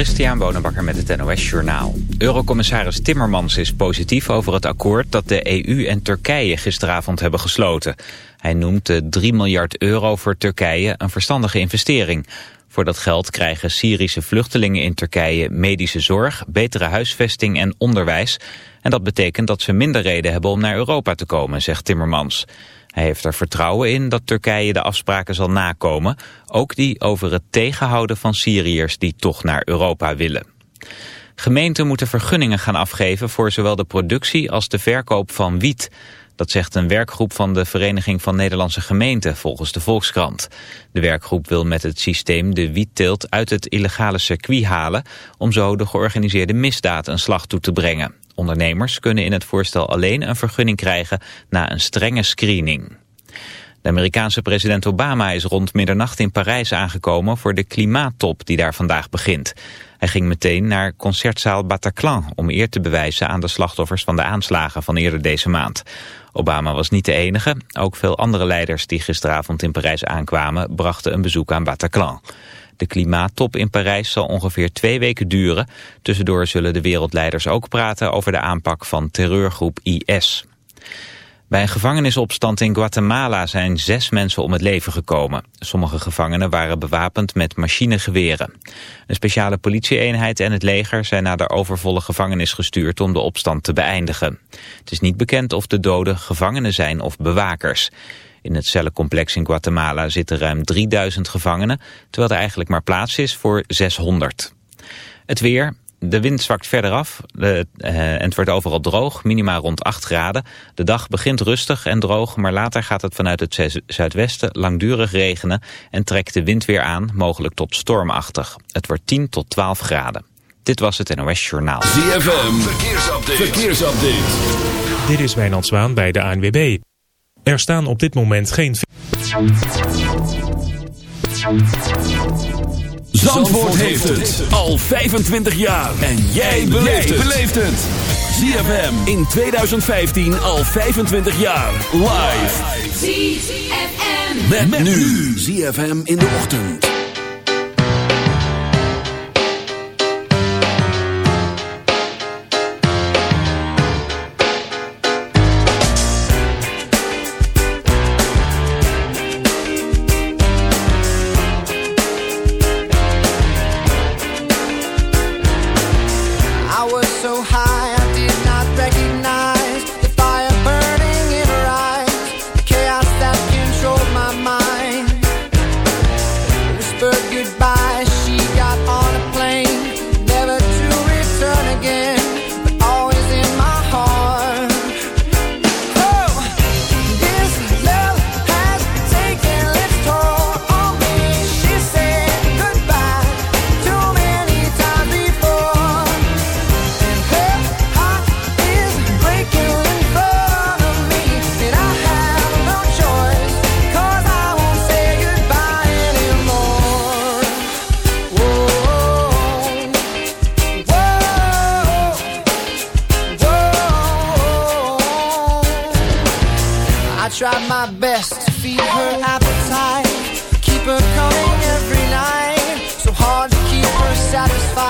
Christian Bonenbakker met het NOS Journaal. Eurocommissaris Timmermans is positief over het akkoord dat de EU en Turkije gisteravond hebben gesloten. Hij noemt de 3 miljard euro voor Turkije een verstandige investering. Voor dat geld krijgen Syrische vluchtelingen in Turkije medische zorg, betere huisvesting en onderwijs. En dat betekent dat ze minder reden hebben om naar Europa te komen, zegt Timmermans. Hij heeft er vertrouwen in dat Turkije de afspraken zal nakomen, ook die over het tegenhouden van Syriërs die toch naar Europa willen. Gemeenten moeten vergunningen gaan afgeven voor zowel de productie als de verkoop van wiet. Dat zegt een werkgroep van de Vereniging van Nederlandse Gemeenten volgens de Volkskrant. De werkgroep wil met het systeem de wietteelt uit het illegale circuit halen... om zo de georganiseerde misdaad een slag toe te brengen. Ondernemers kunnen in het voorstel alleen een vergunning krijgen na een strenge screening. De Amerikaanse president Obama is rond middernacht in Parijs aangekomen voor de klimaattop die daar vandaag begint. Hij ging meteen naar concertzaal Bataclan om eer te bewijzen aan de slachtoffers van de aanslagen van eerder deze maand. Obama was niet de enige. Ook veel andere leiders die gisteravond in Parijs aankwamen brachten een bezoek aan Bataclan. De klimaattop in Parijs zal ongeveer twee weken duren. Tussendoor zullen de wereldleiders ook praten over de aanpak van terreurgroep IS. Bij een gevangenisopstand in Guatemala zijn zes mensen om het leven gekomen. Sommige gevangenen waren bewapend met machinegeweren. Een speciale politieeenheid en het leger zijn naar de overvolle gevangenis gestuurd om de opstand te beëindigen. Het is niet bekend of de doden gevangenen zijn of bewakers. In het cellencomplex in Guatemala zitten ruim 3000 gevangenen, terwijl er eigenlijk maar plaats is voor 600. Het weer, de wind zwakt verder af de, uh, en het wordt overal droog, minima rond 8 graden. De dag begint rustig en droog, maar later gaat het vanuit het zuidwesten langdurig regenen en trekt de wind weer aan, mogelijk tot stormachtig. Het wordt 10 tot 12 graden. Dit was het NOS Journaal. ZFM, verkeersupdate. verkeersupdate. Dit is Wijnand Zwaan bij de ANWB. Er staan op dit moment geen... Zandvoort heeft het al 25 jaar. En jij beleeft het. ZFM in 2015 al 25 jaar. Live. ZFM. Met, met nu. ZFM in de ochtend. satisfied.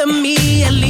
of me at least.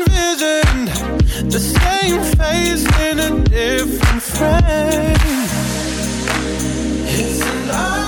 envisioned the same face in a different frame. It's alive.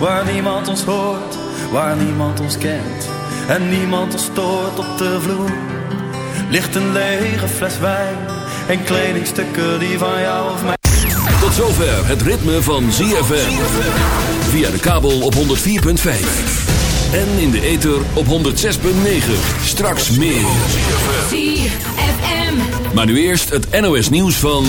Waar niemand ons hoort, waar niemand ons kent. En niemand ons stoort op de vloer. Ligt een lege fles wijn En kledingstukken die van jou of mij Tot zover het ritme van ZFM Via de kabel op 104.5 en in de ether op 106.9. Straks meer. Maar nu eerst het NOS nieuws van...